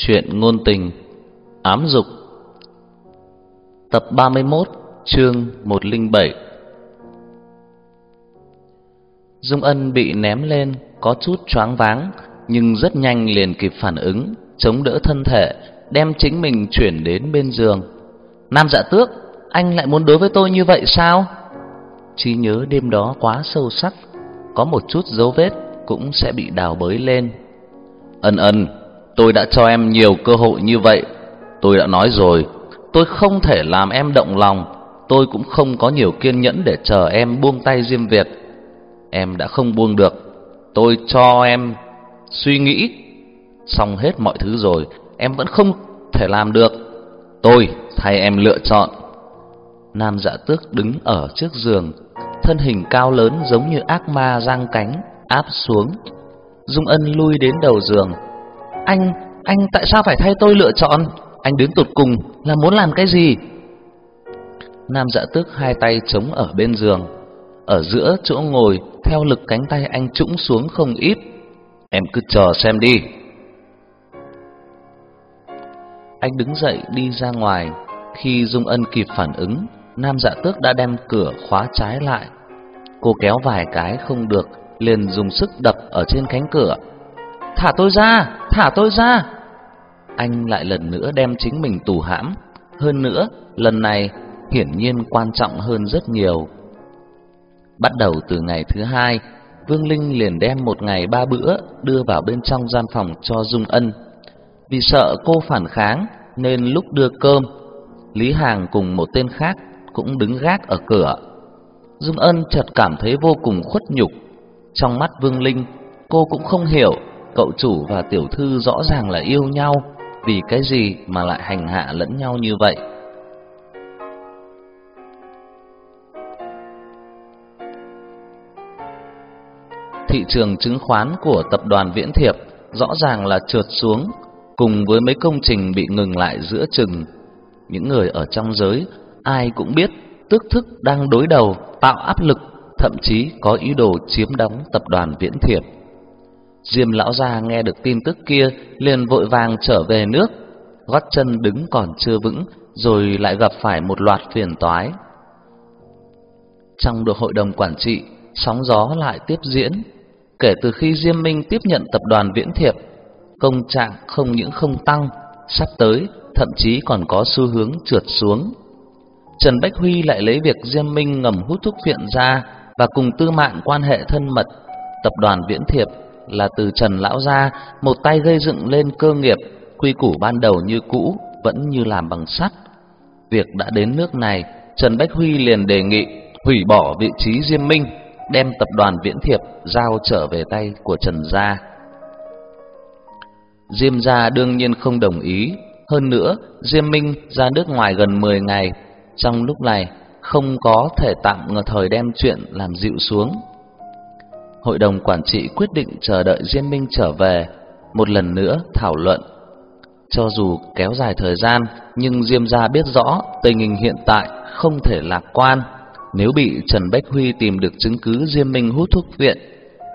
Chuyện ngôn tình, Ám dục. Tập 31 chương 107 Dung Ân bị ném lên, Có chút choáng váng, Nhưng rất nhanh liền kịp phản ứng, Chống đỡ thân thể, Đem chính mình chuyển đến bên giường. Nam dạ tước, Anh lại muốn đối với tôi như vậy sao? Trí nhớ đêm đó quá sâu sắc, Có một chút dấu vết Cũng sẽ bị đào bới lên. Ân ân Tôi đã cho em nhiều cơ hội như vậy. Tôi đã nói rồi, Tôi không thể làm em động lòng. Tôi cũng không có nhiều kiên nhẫn để chờ em buông tay Diêm Việt Em đã không buông được. Tôi cho em suy nghĩ Xong hết mọi thứ rồi, Em vẫn không thể làm được. Tôi thay em lựa chọn. Nam dạ tước đứng ở trước giường, Thân hình cao lớn giống như ác ma giang cánh, Áp xuống, Dung Ân lui đến đầu giường anh, anh tại sao phải thay tôi lựa chọn? Anh đến tụt cùng là muốn làm cái gì? Nam dạ tước hai tay chống ở bên giường. Ở giữa chỗ ngồi Theo lực cánh tay anh trũng xuống không ít. Em cứ chờ xem đi. Anh đứng dậy đi ra ngoài. Khi Dung Ân kịp phản ứng Nam dạ tước đã đem cửa khóa trái lại. Cô kéo vài cái không được Liền dùng sức đập ở trên cánh cửa. Thả tôi ra, thả tôi ra. Anh lại lần nữa đem chính mình tù hãm, hơn nữa, lần này hiển nhiên quan trọng hơn rất nhiều. Bắt đầu từ ngày thứ hai, Vương Linh liền đem một ngày ba bữa đưa vào bên trong gian phòng cho Dung Ân. Vì sợ cô phản kháng nên lúc đưa cơm, Lý Hàng cùng một tên khác cũng đứng gác ở cửa. Dung Ân chợt cảm thấy vô cùng khuất nhục. Trong mắt Vương Linh, cô cũng không hiểu cậu chủ và tiểu thư rõ ràng là yêu nhau, vì cái gì mà lại hành hạ lẫn nhau như vậy? Thị trường chứng khoán của tập đoàn Viễn Thiệp rõ ràng là trượt xuống, cùng với mấy công trình bị ngừng lại giữa chừng. Những người ở trong giới ai cũng biết tức thức đang đối đầu tạo áp lực, thậm chí có ý đồ chiếm đóng tập đoàn Viễn Thiệp. Diêm lão gia nghe được tin tức kia liền vội vàng trở về nước, gót chân đứng còn chưa vững rồi lại gặp phải một loạt phiền toái. Trong được hội đồng quản trị, sóng gió lại tiếp diễn. Kể từ khi Diêm Minh tiếp nhận tập đoàn Viễn Thiệp, công trạng không những không tăng, sắp tới thậm chí còn có xu hướng trượt xuống. Trần Bách Huy lại lấy việc Diêm Minh ngầm hút thuốc phiện ra và cùng Tư Mạn quan hệ thân mật, tập đoàn Viễn Thiệp là từ Trần lão gia một tay gây dựng lên cơ nghiệp, quy củ ban đầu như cũ vẫn như làm bằng sắt. Việc đã đến nước này, Trần Bách Huy liền đề nghị hủy bỏ vị trí Diêm Minh, đem tập đoàn Viễn Thiệp giao trở về tay của Trần gia. Diêm gia đương nhiên không đồng ý, hơn nữa Diêm Minh ra nước ngoài gần 10 ngày, trong lúc này không có thể tạm thời đem chuyện làm dịu xuống hội đồng quản trị quyết định chờ đợi Diêm Minh trở về, một lần nữa thảo luận. Cho dù kéo dài thời gian, nhưng Diêm gia biết rõ tình hình hiện tại không thể lạc quan. Nếu bị Trần Bách Huy tìm được chứng cứ Diêm Minh hút thuốc viện,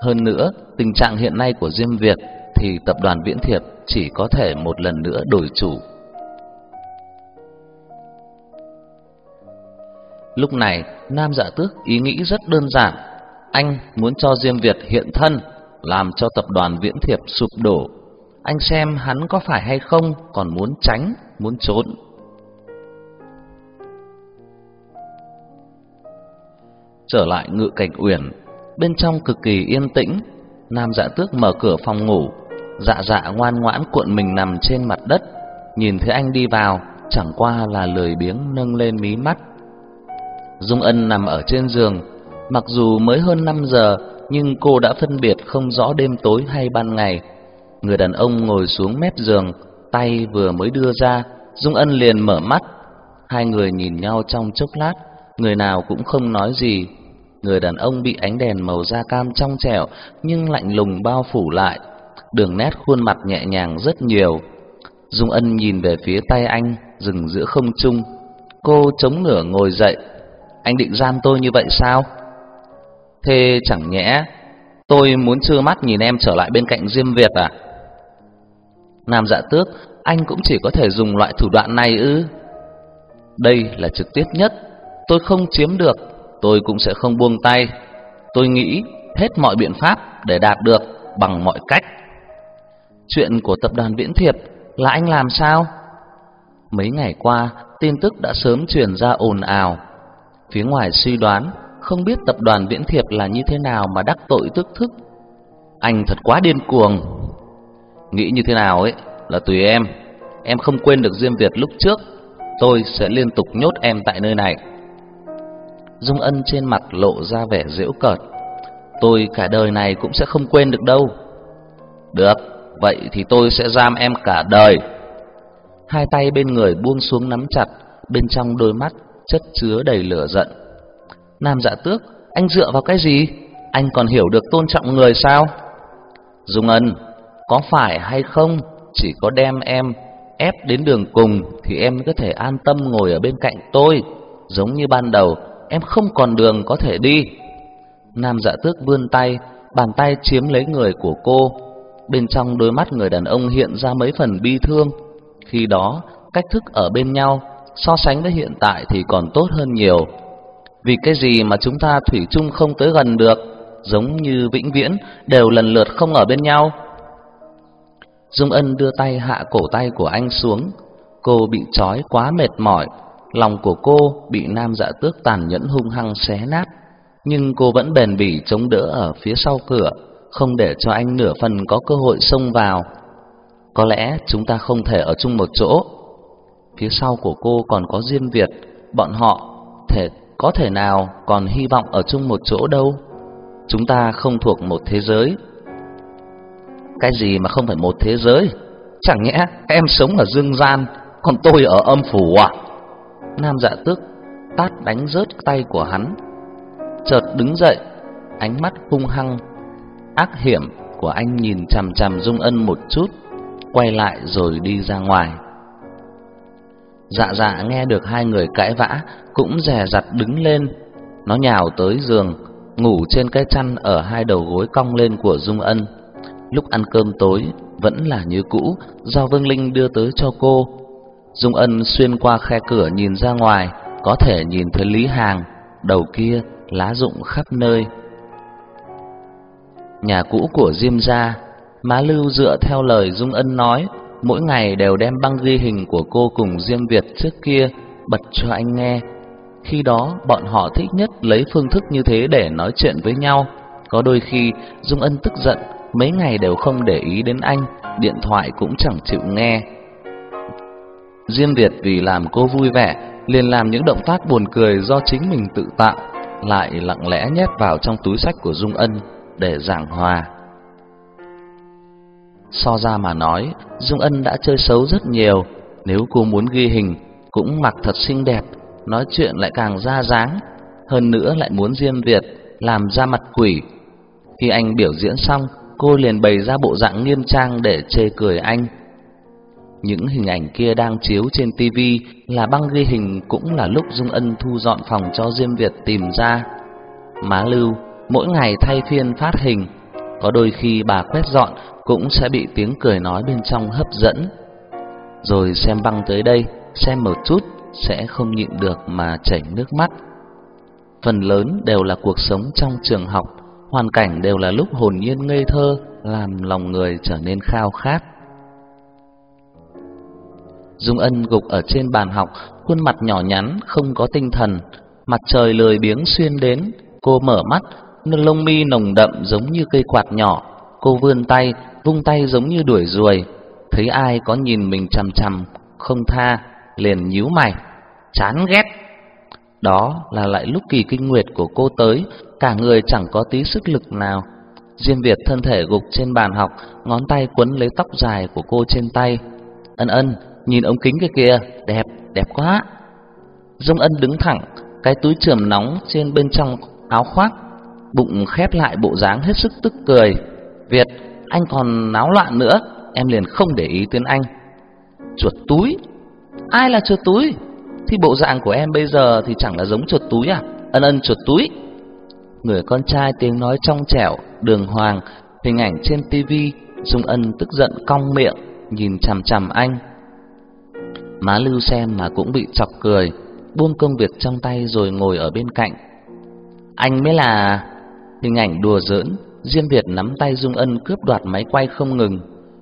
hơn nữa tình trạng hiện nay của Diêm Việt thì tập đoàn Viễn Thiệp chỉ có thể một lần nữa đổi chủ. Lúc này, Nam Dạ Tước ý nghĩ rất đơn giản, anh muốn cho Diêm Việt hiện thân, làm cho tập đoàn Viễn Thiệp sụp đổ. Anh xem hắn có phải hay không, còn muốn tránh, muốn trốn. Trở lại ngự cảnh uyển, bên trong cực kỳ yên tĩnh, Nam Dạ Tước mở cửa phòng ngủ, dạ dạ ngoan ngoãn cuộn mình nằm trên mặt đất, nhìn thấy anh đi vào, chẳng qua là lười biếng nâng lên mí mắt. Dung Ân nằm ở trên giường, Mặc dù mới hơn 5 giờ, nhưng cô đã phân biệt không rõ đêm tối hay ban ngày. Người đàn ông ngồi xuống mép giường, tay vừa mới đưa ra, Dung Ân liền mở mắt. Hai người nhìn nhau trong chốc lát, người nào cũng không nói gì. Người đàn ông bị ánh đèn màu da cam trong trẻo nhưng lạnh lùng bao phủ lại, đường nét khuôn mặt nhẹ nhàng rất nhiều. Dung Ân nhìn về phía tay anh, dừng giữa không trung. Cô chống nửa ngồi dậy. Anh định giam tôi như vậy sao? Thế chẳng nhẽ tôi muốn trơ mắt nhìn em trở lại bên cạnh Diêm Việt à? Nam Dạ Tước anh cũng chỉ có thể dùng loại thủ đoạn này ư? Đây là trực tiếp nhất, tôi không chiếm được, tôi cũng sẽ không buông tay. Tôi nghĩ hết mọi biện pháp để đạt được bằng mọi cách. Chuyện của tập đoàn Viễn Thiệp là anh làm sao? Mấy ngày qua, tin tức đã sớm truyền ra ồn ào. Phía ngoài suy đoán, không biết tập đoàn Viễn Thiệp là như thế nào mà đắc tội tức thức. Anh thật quá điên cuồng. Nghĩ như thế nào ấy là tùy em. Em không quên được Diêm Việt lúc trước, tôi sẽ liên tục nhốt em tại nơi này. Dung Ân trên mặt lộ ra vẻ giễu cợt. Tôi cả đời này cũng sẽ không quên được đâu. Được, vậy thì tôi sẽ giam em cả đời. Hai tay bên người buông xuống nắm chặt, bên trong đôi mắt chất chứa đầy lửa giận. Nam Dạ Tước, anh dựa vào cái gì? Anh còn hiểu được tôn trọng người sao? Dung Ân, có phải hay không? Chỉ có đem em ép đến đường cùng thì em có thể an tâm ngồi ở bên cạnh tôi, giống như ban đầu em không còn đường có thể đi. Nam Dạ Tước vươn tay, bàn tay chiếm lấy người của cô. Bên trong đôi mắt người đàn ông hiện ra mấy phần bi thương. Khi đó, cách thức ở bên nhau so sánh với hiện tại thì còn tốt hơn nhiều. Vì cái gì mà chúng ta thủy chung không tới gần được, giống như vĩnh viễn đều lần lượt không ở bên nhau. Dung Ân đưa tay hạ cổ tay của anh xuống, cô bị trói quá mệt mỏi, lòng của cô bị nam dạ tước tàn nhẫn hung hăng xé nát, nhưng cô vẫn bền bỉ chống đỡ ở phía sau cửa, không để cho anh nửa phần có cơ hội xông vào. Có lẽ chúng ta không thể ở chung một chỗ. Phía sau của cô còn có Diêm Việt, bọn họ thể có thể nào còn hy vọng ở chung một chỗ đâu. Chúng ta không thuộc một thế giới. Cái gì mà không phải một thế giới? Chẳng nhẽ em sống ở dương gian, còn tôi ở âm phủ à? Nam dạ tước tát đánh rớt tay của hắn. Chợt đứng dậy, ánh mắt hung hăng, ác hiểm của anh nhìn chằm chằm Dung Ân một chút, quay lại rồi đi ra ngoài. Dạ dạ nghe được hai người cãi vã, cũng dè dặt đứng lên. Nó nhào tới giường, ngủ trên cái chăn ở hai đầu gối cong lên của Dung Ân. Lúc ăn cơm tối vẫn là như cũ, do Vương Linh đưa tới cho cô. Dung Ân xuyên qua khe cửa nhìn ra ngoài, có thể nhìn thấy Lý Hàng, đầu kia lá rụng khắp nơi. Nhà cũ của Diêm gia, Má Lưu dựa theo lời Dung Ân nói, mỗi ngày đều đem băng ghi hình của cô cùng Diêm Việt trước kia bật cho anh nghe. Khi đó, bọn họ thích nhất lấy phương thức như thế để nói chuyện với nhau. Có đôi khi, Dung Ân tức giận, mấy ngày đều không để ý đến anh, điện thoại cũng chẳng chịu nghe. Diêm Việt vì làm cô vui vẻ, liền làm những động tác buồn cười do chính mình tự tạo, lại lặng lẽ nhét vào trong túi sách của Dung Ân để giảng hòa. So ra mà nói, Dung Ân đã chơi xấu rất nhiều, nếu cô muốn ghi hình cũng mặc thật xinh đẹp, nói chuyện lại càng ra dáng, hơn nữa lại muốn Diêm Việt làm ra mặt quỷ. Khi anh biểu diễn xong, cô liền bày ra bộ dạng nghiêm trang để chê cười anh. Những hình ảnh kia đang chiếu trên tivi là băng ghi hình cũng là lúc Dung Ân thu dọn phòng cho Diêm Việt tìm ra. Má Lưu mỗi ngày thay phiên phát hình, có đôi khi bà quét dọn cũng sẽ bị tiếng cười nói bên trong hấp dẫn. Rồi xem băng tới đây, xem một chút sẽ không nhịn được mà chảy nước mắt. Phần lớn đều là cuộc sống trong trường học, hoàn cảnh đều là lúc hồn nhiên ngây thơ, làm lòng người trở nên khao khát. Dung Ân gục ở trên bàn học, khuôn mặt nhỏ nhắn, không có tinh thần. Mặt trời lười biếng xuyên đến, cô mở mắt, lông mi nồng đậm giống như cây quạt nhỏ. Cô vươn tay, vung tay giống như đuổi ruồi. Thấy ai có nhìn mình chằm chằm, không tha, liền nhíu mày, chán ghét. Đó là lại lúc kỳ kinh nguyệt của cô tới, cả người chẳng có tí sức lực nào. Diêm Việt thân thể gục trên bàn học, ngón tay quấn lấy tóc dài của cô trên tay. Ân ân, nhìn ống kính kia kìa, đẹp, đẹp quá. Dung Ân đứng thẳng, cái túi trường nóng trên bên trong áo khoác, bụng khép lại bộ dáng hết sức tức cười. Việt, anh còn náo loạn nữa, em liền không để ý đến anh. Chuột túi? Ai là chuột túi? Thì bộ dạng của em bây giờ thì chẳng là giống chuột túi à? Ân ân chuột túi. Người con trai tiếng nói trong trẻo, đường hoàng, hình ảnh trên tivi, Dung Ân tức giận cong miệng, nhìn chằm chằm anh, Má Lưu xem mà cũng bị chọc cười, buông công việc trong tay rồi ngồi ở bên cạnh. Anh mới là hình ảnh đùa giỡn, Diêm Việt nắm tay Dung Ân cướp đoạt máy quay không ngừng,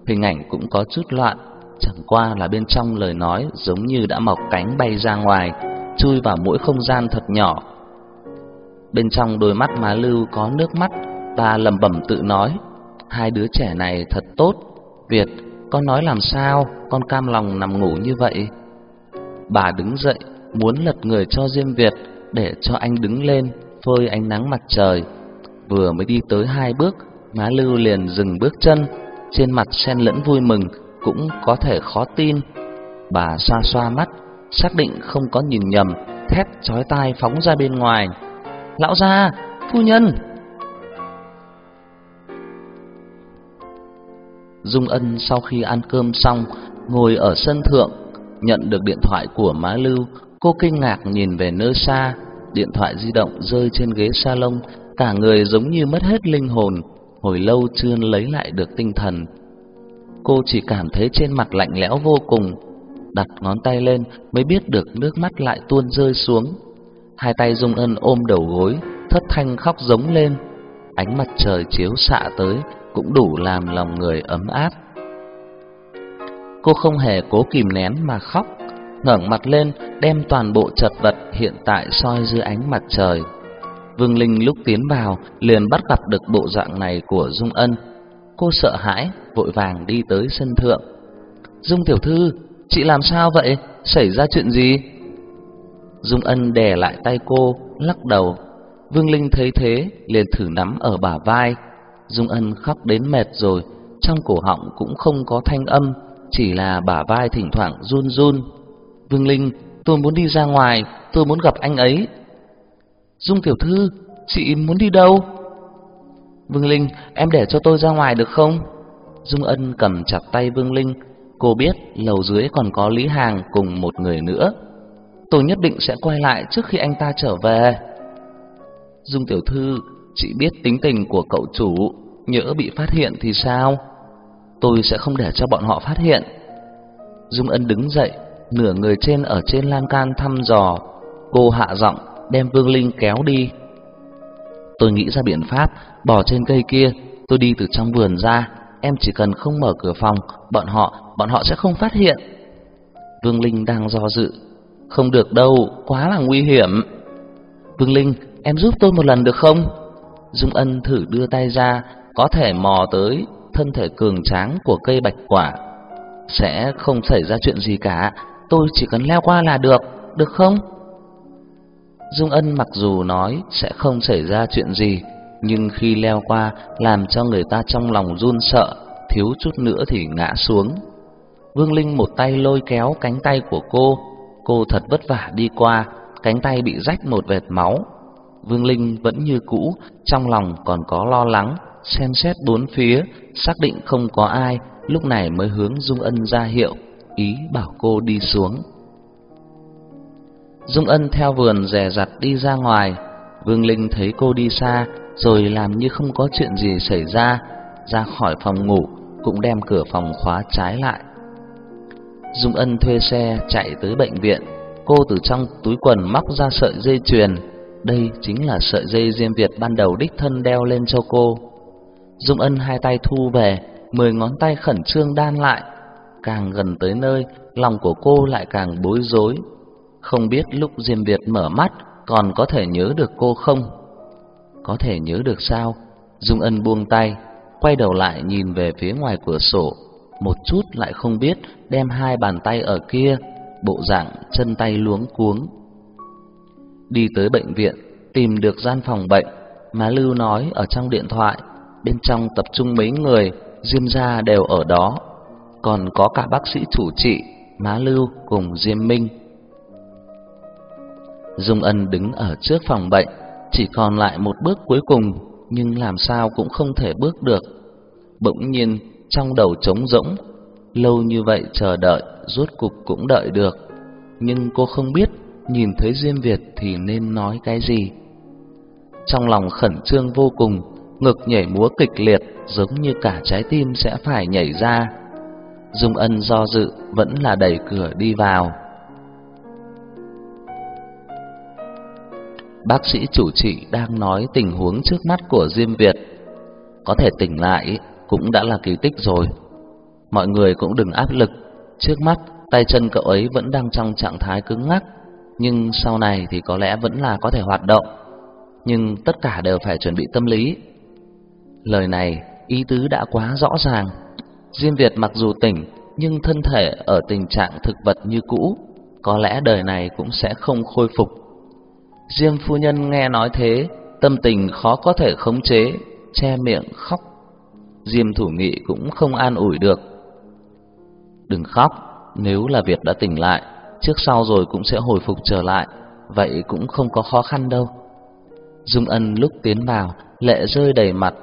hình ảnh cũng có chút loạn, chẳng qua là bên trong lời nói giống như đã mọc cánh bay ra ngoài, chui vào mỗi không gian thật nhỏ. Bên trong đôi mắt má Lưu có nước mắt, bà lẩm bẩm tự nói, hai đứa trẻ này thật tốt, Việt, con nói làm sao, con cam lòng nằm ngủ như vậy. Bà đứng dậy, muốn lật người cho Diêm Việt để cho anh đứng lên phơi ánh nắng mặt trời. Vừa mới đi tới hai bước, má Lưu liền dừng bước chân, trên mặt xen lẫn vui mừng, cũng có thể khó tin. Bà xoa xoa mắt, xác định không có nhìn nhầm, thét chói tai phóng ra bên ngoài. "Lão gia, phu nhân!" Dung Ân sau khi ăn cơm xong, ngồi ở sân thượng, nhận được điện thoại của má Lưu, cô kinh ngạc nhìn về nơi xa, điện thoại di động rơi trên ghế salon, cả người giống như mất hết linh hồn, hồi lâu chưa lấy lại được tinh thần. Cô chỉ cảm thấy trên mặt lạnh lẽo vô cùng, đặt ngón tay lên mới biết được nước mắt lại tuôn rơi xuống. Hai tay Dung Ân ôm đầu gối, thất thanh khóc giống lên. Ánh mặt trời chiếu xạ tới cũng đủ làm lòng người ấm áp. Cô không hề cố kìm nén mà khóc, ngẩng mặt lên đem toàn bộ chật vật hiện tại soi dưới ánh mặt trời. Vương Linh lúc tiến vào liền bắt gặp được bộ dạng này của Dung Ân. Cô sợ hãi, vội vàng đi tới sân thượng. Dung tiểu thư, chị làm sao vậy? Xảy ra chuyện gì? Dung Ân đè lại tay cô, lắc đầu. Vương Linh thấy thế, liền thử nắm ở bả vai. Dung Ân khóc đến mệt rồi, trong cổ họng cũng không có thanh âm, chỉ là bả vai thỉnh thoảng run run. Vương Linh, tôi muốn đi ra ngoài, tôi muốn gặp anh ấy. Dung tiểu thư, chị muốn đi đâu? Vương Linh, em để cho tôi ra ngoài được không? Dung Ân cầm chặt tay Vương Linh, cô biết lầu dưới còn có Lý Hàng cùng một người nữa. Tôi nhất định sẽ quay lại trước khi anh ta trở về. Dung tiểu thư, chị biết tính tình của cậu chủ, nhỡ bị phát hiện thì sao? Tôi sẽ không để cho bọn họ phát hiện. Dung Ân đứng dậy, nửa người trên ở trên lan can thăm dò, cô hạ giọng đem Vương Linh kéo đi. Tôi nghĩ ra biện pháp, bỏ trên cây kia, tôi đi từ trong vườn ra, em chỉ cần không mở cửa phòng, bọn họ, bọn họ sẽ không phát hiện. Vương Linh đang do dự, không được đâu, quá là nguy hiểm. Vương Linh, em giúp tôi một lần được không? Dung Ân thử đưa tay ra, có thể mò tới thân thể cường tráng của cây bạch quả. Sẽ không xảy ra chuyện gì cả, tôi chỉ cần leo qua là được, được không? Dung Ân mặc dù nói sẽ không xảy ra chuyện gì, nhưng khi leo qua làm cho người ta trong lòng run sợ, thiếu chút nữa thì ngã xuống. Vương Linh một tay lôi kéo cánh tay của cô, cô thật vất vả đi qua, cánh tay bị rách một vệt máu. Vương Linh vẫn như cũ, trong lòng còn có lo lắng, xem xét bốn phía, xác định không có ai, lúc này mới hướng Dung Ân ra hiệu, ý bảo cô đi xuống. Dung Ân theo vườn dè dặt đi ra ngoài, Vương Linh thấy cô đi xa, rồi làm như không có chuyện gì xảy ra, ra khỏi phòng ngủ, cũng đem cửa phòng khóa trái lại. Dung Ân thuê xe chạy tới bệnh viện, cô từ trong túi quần móc ra sợi dây chuyền, đây chính là sợi dây Diêm Việt ban đầu đích thân đeo lên cho cô. Dung Ân hai tay thu về, mười ngón tay khẩn trương đan lại, càng gần tới nơi, lòng của cô lại càng bối rối. Không biết lúc Diêm Việt mở mắt còn có thể nhớ được cô không? Có thể nhớ được sao? Dung Ân buông tay, quay đầu lại nhìn về phía ngoài cửa sổ, một chút lại không biết đem hai bàn tay ở kia, bộ dạng chân tay luống cuống. Đi tới bệnh viện, tìm được gian phòng bệnh, má Lưu nói ở trong điện thoại, bên trong tập trung mấy người, Diêm gia đều ở đó, còn có cả bác sĩ chủ trị, má Lưu cùng Diêm Minh. Dung Ân đứng ở trước phòng bệnh, chỉ còn lại một bước cuối cùng, nhưng làm sao cũng không thể bước được. Bỗng nhiên trong đầu trống rỗng, lâu như vậy chờ đợi, rốt cục cũng đợi được, nhưng cô không biết nhìn thấy Diêm Việt thì nên nói cái gì. Trong lòng khẩn trương vô cùng, ngực nhảy múa kịch liệt, giống như cả trái tim sẽ phải nhảy ra. Dung Ân do dự vẫn là đẩy cửa đi vào. Bác sĩ chủ trị đang nói tình huống trước mắt của Diêm Việt. Có thể tỉnh lại cũng đã là kỳ tích rồi. Mọi người cũng đừng áp lực, trước mắt tay chân cậu ấy vẫn đang trong trạng thái cứng ngắc, nhưng sau này thì có lẽ vẫn là có thể hoạt động. Nhưng tất cả đều phải chuẩn bị tâm lý. Lời này ý tứ đã quá rõ ràng. Diêm Việt mặc dù tỉnh nhưng thân thể ở tình trạng thực vật như cũ, có lẽ đời này cũng sẽ không khôi phục. Diêm phu nhân nghe nói thế, tâm tình khó có thể khống chế, che miệng khóc. Diêm thủ nghị cũng không an ủi được. Đừng khóc, nếu là Việt đã tỉnh lại, trước sau rồi cũng sẽ hồi phục trở lại, vậy cũng không có khó khăn đâu. Dung Ân lúc tiến vào, lệ rơi đầy mặt.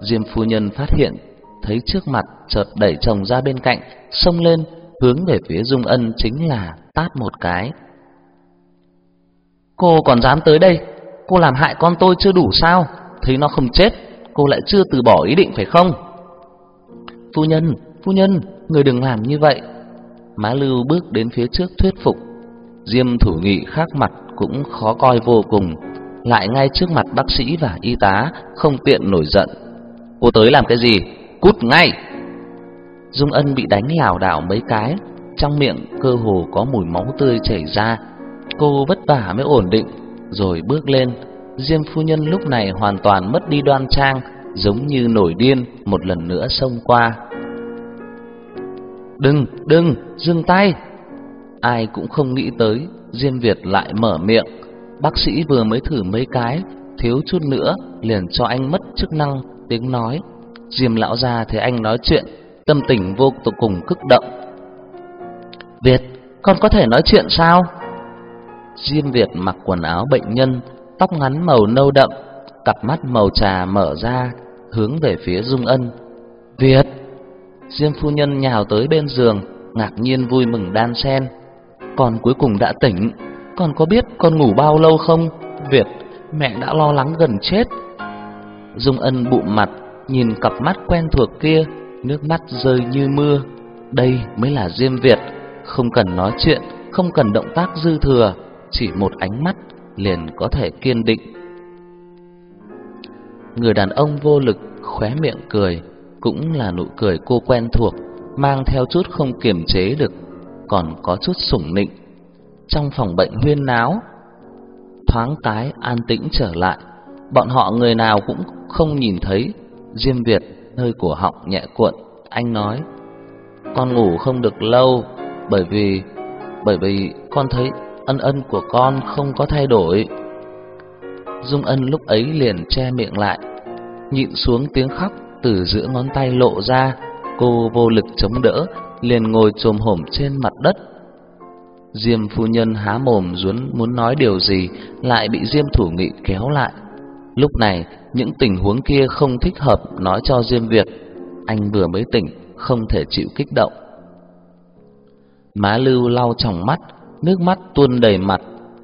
Diêm phu nhân phát hiện, thấy trước mặt chợt đẩy chồng ra bên cạnh, xông lên, hướng về phía Dung Ân chính là tát một cái. Cô còn dám tới đây, cô làm hại con tôi chưa đủ sao? Thấy nó không chết, cô lại chưa từ bỏ ý định phải không? Phu nhân, phu nhân, người đừng làm như vậy. Má Lưu bước đến phía trước thuyết phục. Diêm thủ nghị khác mặt cũng khó coi vô cùng, lại ngay trước mặt bác sĩ và y tá không tiện nổi giận. Cô tới làm cái gì? Cút ngay! Dung Ân bị đánh lảo đảo mấy cái, trong miệng cơ hồ có mùi máu tươi chảy ra. Cô vất vả mới ổn định, rồi bước lên. Diêm phu nhân lúc này hoàn toàn mất đi đoan trang, giống như nổi điên một lần nữa xông qua. Đừng, đừng, dừng tay. Ai cũng không nghĩ tới, Diêm Việt lại mở miệng. Bác sĩ vừa mới thử mấy cái, thiếu chút nữa liền cho anh mất chức năng tiếng nói. Diêm lão gia thấy anh nói chuyện, tâm tình vô cùng kích động. Việt, con có thể nói chuyện sao? Diêm Việt mặc quần áo bệnh nhân, tóc ngắn màu nâu đậm, cặp mắt màu trà mở ra, hướng về phía Dung Ân. Việt! Diêm phu nhân nhào tới bên giường, ngạc nhiên vui mừng đan sen. Con cuối cùng đã tỉnh, con có biết con ngủ bao lâu không? Việt, mẹ đã lo lắng gần chết. Dung Ân bụm mặt, nhìn cặp mắt quen thuộc kia, nước mắt rơi như mưa. Đây mới là Diêm Việt, không cần nói chuyện, không cần động tác dư thừa, chỉ một ánh mắt liền có thể kiên định. Người đàn ông vô lực khóe miệng cười, cũng là nụ cười cô quen thuộc, mang theo chút không kiềm chế được, còn có chút sủng nịnh. Trong phòng bệnh huyên náo, thoáng cái an tĩnh trở lại, bọn họ người nào cũng không nhìn thấy. Diêm Việt nơi cổ họng nhẹ cuộn, anh nói: "Con ngủ không được lâu, bởi vì bởi vì con thấy ân ân của con không có thay đổi." Dung Ân lúc ấy liền che miệng lại, nhịn xuống tiếng khóc từ giữa ngón tay lộ ra, cô vô lực chống đỡ, liền ngồi chồm hổm trên mặt đất. Diêm phu nhân há mồm muốn muốn nói điều gì, lại bị Diêm thủ nghị kéo lại. Lúc này, những tình huống kia không thích hợp nói cho Diêm Việt. Anh vừa mới tỉnh, không thể chịu kích động. Má Lưu lau tròng mắt, nước mắt tuôn đầy mặt.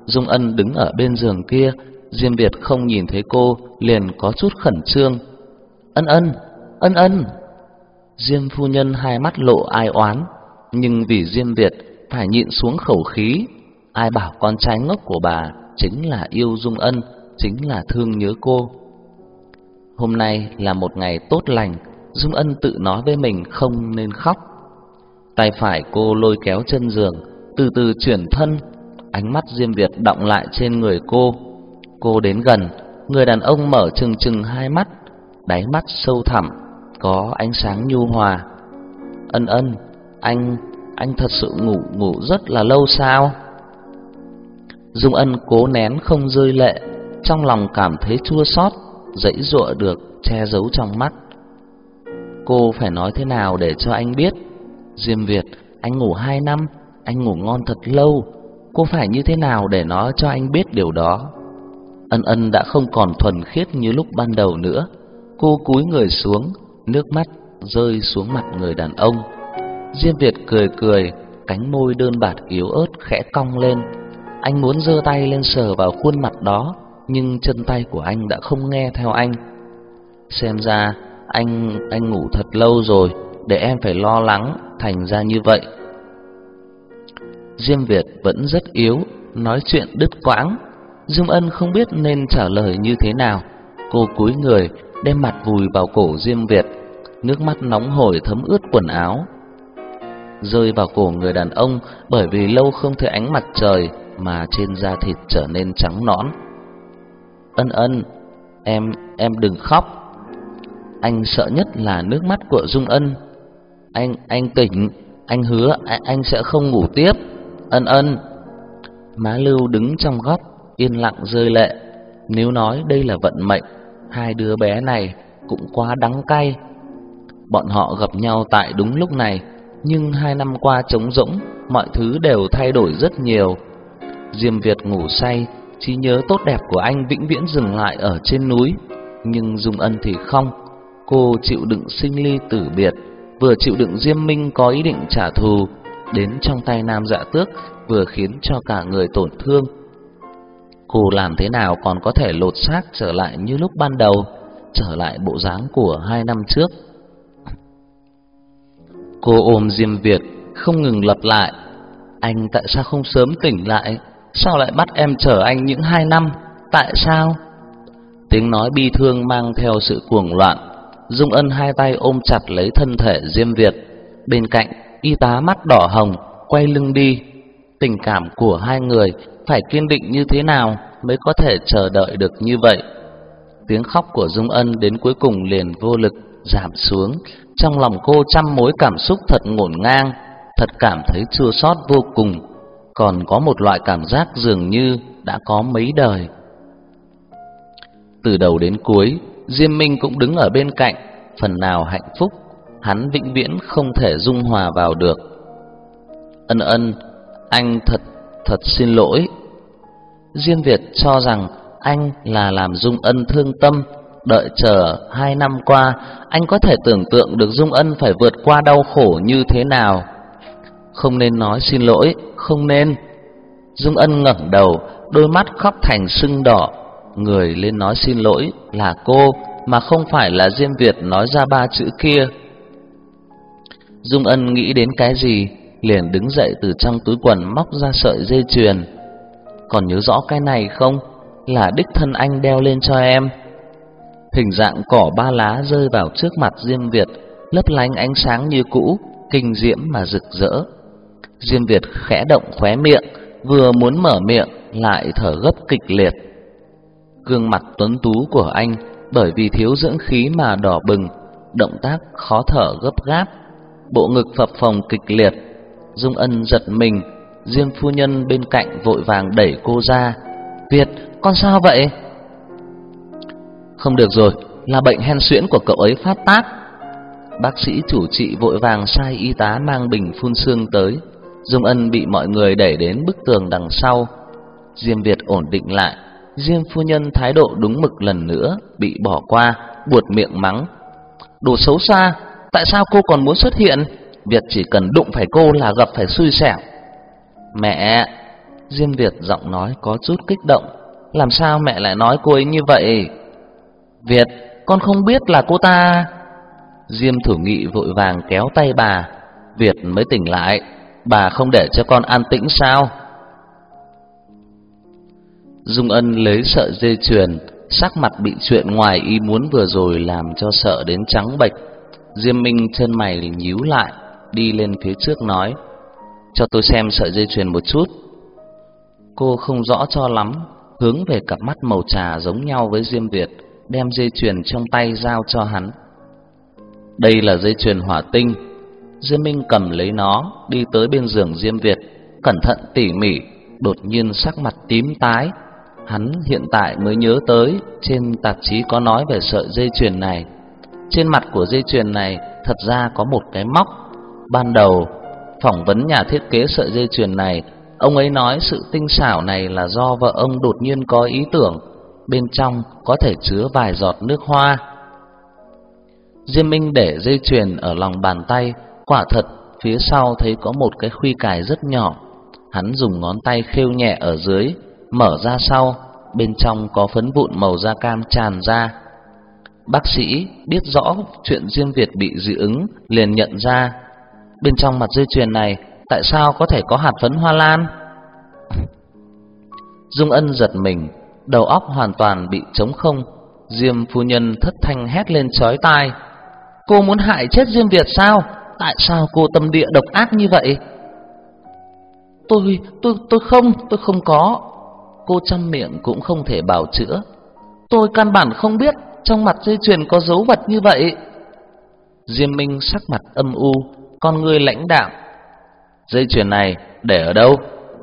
Dung Ân đứng ở bên giường kia, Diêm Việt không nhìn thấy cô, liền có chút khẩn trương. Ân ân, Ân ân. Diêm phu nhân hai mắt lộ ai oán, nhưng vì Diêm Việt phải nhịn xuống khẩu khí. Ai bảo con trai ngốc của bà chính là yêu Dung Ân, chính là thương nhớ cô. Hôm nay là một ngày tốt lành, Dung Ân tự nói với mình không nên khóc. Tay phải cô lôi kéo chân giường, từ từ chuyển thân, ánh mắt Diêm Việt động lại trên người cô. Cô đến gần, người đàn ông mở trừng trừng hai mắt, đáy mắt sâu thẳm có ánh sáng nhu hòa. Ân ân, anh, anh thật sự ngủ ngủ rất là lâu sao? Dung Ân cố nén không rơi lệ, trong lòng cảm thấy chua xót, dãy dụa được che giấu trong mắt. Cô phải nói thế nào để cho anh biết? Diêm Việt, anh ngủ hai năm, anh ngủ ngon thật lâu. Cô phải như thế nào để nó cho anh biết điều đó? Ân ân đã không còn thuần khiết như lúc ban đầu nữa. Cô cúi người xuống, nước mắt rơi xuống mặt người đàn ông. Diêm Việt cười cười, cánh môi đơn bạc yếu ớt khẽ cong lên. Anh muốn giơ tay lên sờ vào khuôn mặt đó, nhưng chân tay của anh đã không nghe theo anh. Xem ra anh anh ngủ thật lâu rồi, để em phải lo lắng thành ra như vậy. Diêm Việt vẫn rất yếu, nói chuyện đứt quãng. Dung Ân không biết nên trả lời như thế nào. Cô cúi người, đem mặt vùi vào cổ Diêm Việt, nước mắt nóng hổi thấm ướt quần áo. Rơi vào cổ người đàn ông bởi vì lâu không thấy ánh mặt trời mà trên da thịt trở nên trắng nõn. Ân ân, em, em đừng khóc. Anh sợ nhất là nước mắt của Dung Ân. Anh, anh tỉnh, anh hứa anh, anh sẽ không ngủ tiếp. Ân ân. Má Lưu đứng trong góc, yên lặng rơi lệ. Nếu nói đây là vận mệnh, hai đứa bé này cũng quá đắng cay. Bọn họ gặp nhau tại đúng lúc này, nhưng hai năm qua trống rỗng, mọi thứ đều thay đổi rất nhiều. Diêm Việt ngủ say, trí nhớ tốt đẹp của anh vĩnh viễn dừng lại ở trên núi, nhưng Dung Ân thì không. Cô chịu đựng sinh ly tử biệt, vừa chịu đựng Diêm Minh có ý định trả thù, đến trong tay Nam Dạ Tước vừa khiến cho cả người tổn thương. Cô làm thế nào còn có thể lột xác trở lại như lúc ban đầu, trở lại bộ dáng của hai năm trước. Cô ôm Diêm Việt, không ngừng lặp lại. Anh tại sao không sớm tỉnh lại? Sao lại bắt em chở anh những hai năm? Tại sao? Tiếng nói bi thương mang theo sự cuồng loạn. Dung Ân hai tay ôm chặt lấy thân thể Diêm Việt. Bên cạnh, y tá mắt đỏ hồng, quay lưng đi. Tình cảm của hai người phải kiên định như thế nào mới có thể chờ đợi được như vậy? Tiếng khóc của Dung Ân đến cuối cùng liền vô lực giảm xuống, trong lòng cô trăm mối cảm xúc thật ngổn ngang, thật cảm thấy chua xót vô cùng, còn có một loại cảm giác dường như đã có mấy đời. Từ đầu đến cuối, Diêm Minh cũng đứng ở bên cạnh, phần nào hạnh phúc, hắn vĩnh viễn không thể dung hòa vào được. Ân ân, anh thật, thật xin lỗi. Diêm Việt cho rằng anh là làm Dung Ân thương tâm, Đợi chờ hai năm qua, anh có thể tưởng tượng được Dung Ân phải vượt qua đau khổ như thế nào. Không nên nói xin lỗi, không nên. Dung Ân ngẩng đầu, đôi mắt khóc thành sưng đỏ. Người lên nói xin lỗi là cô, mà không phải là Diêm Việt nói ra ba chữ kia. Dung Ân nghĩ đến cái gì, liền đứng dậy từ trong túi quần móc ra sợi dây chuyền. Còn nhớ rõ cái này không? Là đích thân anh đeo lên cho em. Hình dạng cỏ ba lá rơi vào trước mặt Diêm Việt, lấp lánh ánh sáng như cũ, kinh diễm mà rực rỡ. Diêm Việt khẽ động khóe miệng, vừa muốn mở miệng lại thở gấp kịch liệt. Gương mặt tuấn tú của anh bởi vì thiếu dưỡng khí mà đỏ bừng, động tác khó thở gấp gáp, bộ ngực phập phồng kịch liệt. Dung Ân giật mình, Diêm phu nhân bên cạnh vội vàng đẩy cô ra. "Việt, con sao vậy?" Không được rồi, là bệnh hen suyễn của cậu ấy phát tác. Bác sĩ chủ trị vội vàng sai y tá mang bình phun sương tới. Dung Ân bị mọi người đẩy đến bức tường đằng sau. Diêm Việt ổn định lại, Diêm phu nhân thái độ đúng mực lần nữa bị bỏ qua, buột miệng mắng. Đồ xấu xa, tại sao cô còn muốn xuất hiện? Việt chỉ cần đụng phải cô là gặp phải xui xẻo. Mẹ, Diêm Việt giọng nói có chút kích động, làm sao mẹ lại nói cô ấy như vậy? Việt, con không biết là cô ta. Diêm Thủ Nghị vội vàng kéo tay bà, Việt mới tỉnh lại, bà không để cho con an tĩnh sao? Dung Ân lấy sợi dây chuyền, sắc mặt bị chuyện ngoài ý muốn vừa rồi làm cho sợ đến trắng bệch. Diêm Minh chân mày nhíu lại, đi lên phía trước nói: "Cho tôi xem sợi dây chuyền một chút." Cô không rõ cho lắm, hướng về cặp mắt màu trà giống nhau với Diêm Việt đem dây chuyền trong tay giao cho hắn. Đây là dây chuyền hỏa tinh. Diêm Minh cầm lấy nó, đi tới bên giường Diêm Việt, cẩn thận tỉ mỉ, đột nhiên sắc mặt tím tái. Hắn hiện tại mới nhớ tới trên tạp chí có nói về sợi dây chuyền này. Trên mặt của dây chuyền này thật ra có một cái móc. Ban đầu phỏng vấn nhà thiết kế sợi dây chuyền này, ông ấy nói sự tinh xảo này là do vợ ông đột nhiên có ý tưởng bên trong có thể chứa vài giọt nước hoa. Diêm Minh để dây chuyền ở lòng bàn tay, quả thật phía sau thấy có một cái khuy cài rất nhỏ. Hắn dùng ngón tay khêu nhẹ ở dưới, mở ra sau, bên trong có phấn vụn màu da cam tràn ra. Bác sĩ biết rõ chuyện Diêm Việt bị dị ứng liền nhận ra bên trong mặt dây chuyền này tại sao có thể có hạt phấn hoa lan? Dung Ân giật mình, đầu óc hoàn toàn bị trống không. Diêm phu nhân thất thanh hét lên chói tai. Cô muốn hại chết Diêm Việt sao? Tại sao cô tâm địa độc ác như vậy? Tôi, tôi, tôi không, tôi không có. Cô trăm miệng cũng không thể bảo chữa. Tôi căn bản không biết trong mặt dây chuyền có dấu vật như vậy. Diêm Minh sắc mặt âm u, con người lãnh đạm. Dây chuyền này để ở đâu?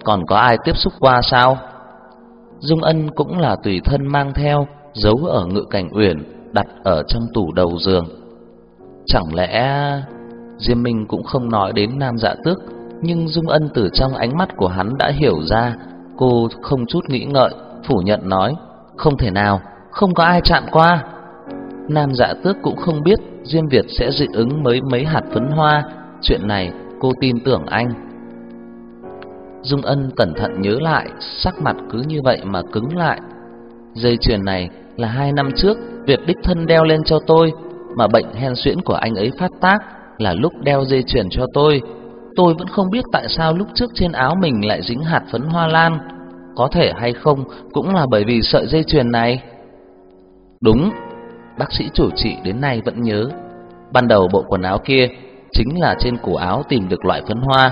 Còn có ai tiếp xúc qua sao? Dung Ân cũng là tùy thân mang theo, giấu ở ngự cảnh uyển, đặt ở trong tủ đầu giường. Chẳng lẽ Diêm Minh cũng không nói đến Nam Dạ Tước, nhưng Dung Ân từ trong ánh mắt của hắn đã hiểu ra, cô không chút nghĩ ngợi, phủ nhận nói, không thể nào, không có ai chạm qua. Nam Dạ Tước cũng không biết Diêm Việt sẽ dị ứng mới mấy hạt phấn hoa, chuyện này cô tin tưởng anh. Dung Ân cẩn thận nhớ lại, sắc mặt cứ như vậy mà cứng lại. Dây chuyền này là hai năm trước Việt đích thân đeo lên cho tôi, mà bệnh hen suyễn của anh ấy phát tác là lúc đeo dây chuyền cho tôi. Tôi vẫn không biết tại sao lúc trước trên áo mình lại dính hạt phấn hoa lan. Có thể hay không cũng là bởi vì sợi dây chuyền này. Đúng, bác sĩ chủ trị đến nay vẫn nhớ. Ban đầu bộ quần áo kia chính là trên cổ áo tìm được loại phấn hoa.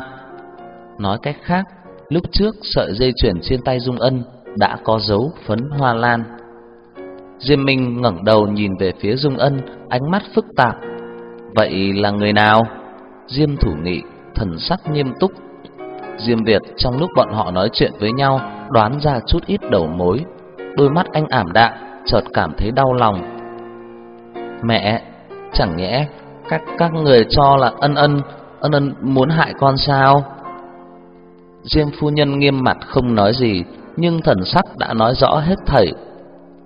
Nói cách khác, lúc trước sợi dây chuyền trên tay Dung Ân đã có dấu phấn hoa lan. Diêm Minh ngẩng đầu nhìn về phía Dung Ân, ánh mắt phức tạp. Vậy là người nào? Diêm Thủ Nghị thần sắc nghiêm túc. Diêm Việt trong lúc bọn họ nói chuyện với nhau, đoán ra chút ít đầu mối. Đôi mắt anh ảm đạm, chợt cảm thấy đau lòng. Mẹ, chẳng nhẽ các các người cho là ân ân ân ân muốn hại con sao? Diêm phu nhân nghiêm mặt không nói gì, nhưng thần sắc đã nói rõ hết thảy.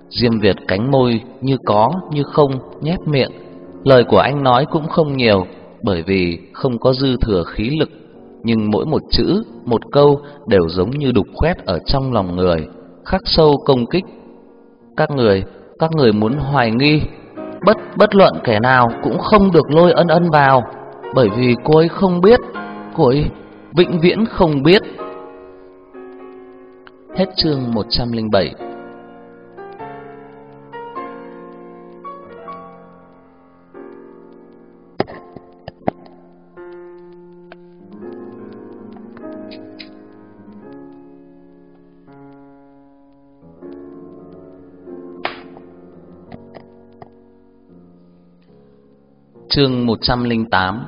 Diêm Việt cánh môi như có như không nhếch miệng, lời của anh nói cũng không nhiều, bởi vì không có dư thừa khí lực, nhưng mỗi một chữ, một câu đều giống như đục khoét ở trong lòng người, khắc sâu công kích. Các người, các người muốn hoài nghi, bất bất luận kẻ nào cũng không được lôi ân ân vào, bởi vì cô ấy không biết, cô ấy vĩnh viễn không biết. Hết chương 107 Chương 108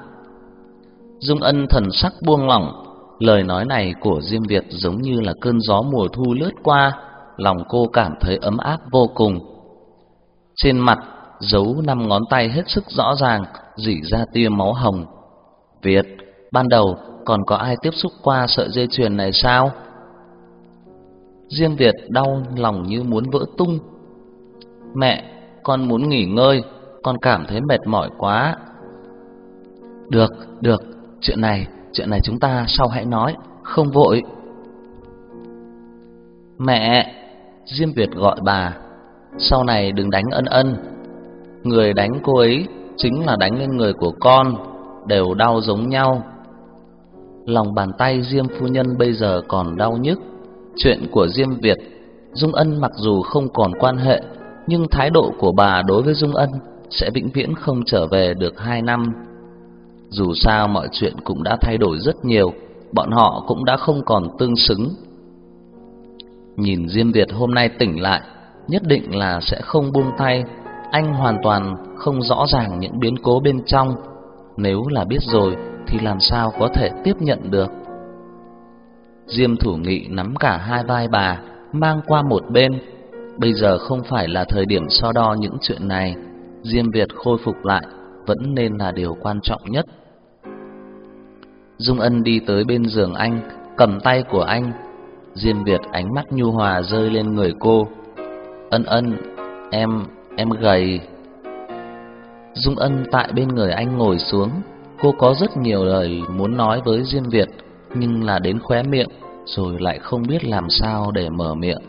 Dung Ân thần sắc buông lỏng, lời nói này của Diêm Việt giống như là cơn gió mùa thu lướt qua, lòng cô cảm thấy ấm áp vô cùng. Trên mặt giấu năm ngón tay hết sức rõ ràng, dỉ ra tia máu hồng. Việt, ban đầu còn có ai tiếp xúc qua sợi dây chuyền này sao? Diêm Việt đau lòng như muốn vỡ tung. Mẹ, con muốn nghỉ ngơi, con cảm thấy mệt mỏi quá. Được, được, chuyện này, chuyện này chúng ta sau hãy nói, không vội. Mẹ, Diêm Việt gọi bà, sau này đừng đánh ân ân. Người đánh cô ấy chính là đánh lên người của con, đều đau giống nhau. Lòng bàn tay Diêm phu nhân bây giờ còn đau nhức. Chuyện của Diêm Việt, Dung Ân mặc dù không còn quan hệ, nhưng thái độ của bà đối với Dung Ân sẽ vĩnh viễn không trở về được hai năm. Dù sao mọi chuyện cũng đã thay đổi rất nhiều, bọn họ cũng đã không còn tương xứng. Nhìn Diêm Việt hôm nay tỉnh lại, nhất định là sẽ không buông tay, anh hoàn toàn không rõ ràng những biến cố bên trong, nếu là biết rồi thì làm sao có thể tiếp nhận được. Diêm Thủ Nghị nắm cả hai vai bà, mang qua một bên. Bây giờ không phải là thời điểm so đo những chuyện này. Diêm Việt khôi phục lại vẫn nên là điều quan trọng nhất. Dung Ân đi tới bên giường anh, cầm tay của anh. Diêm Việt ánh mắt nhu hòa rơi lên người cô. Ân ân, em, em gầy. Dung Ân tại bên người anh ngồi xuống. Cô có rất nhiều lời muốn nói với Diêm Việt, nhưng là đến khóe miệng, rồi lại không biết làm sao để mở miệng.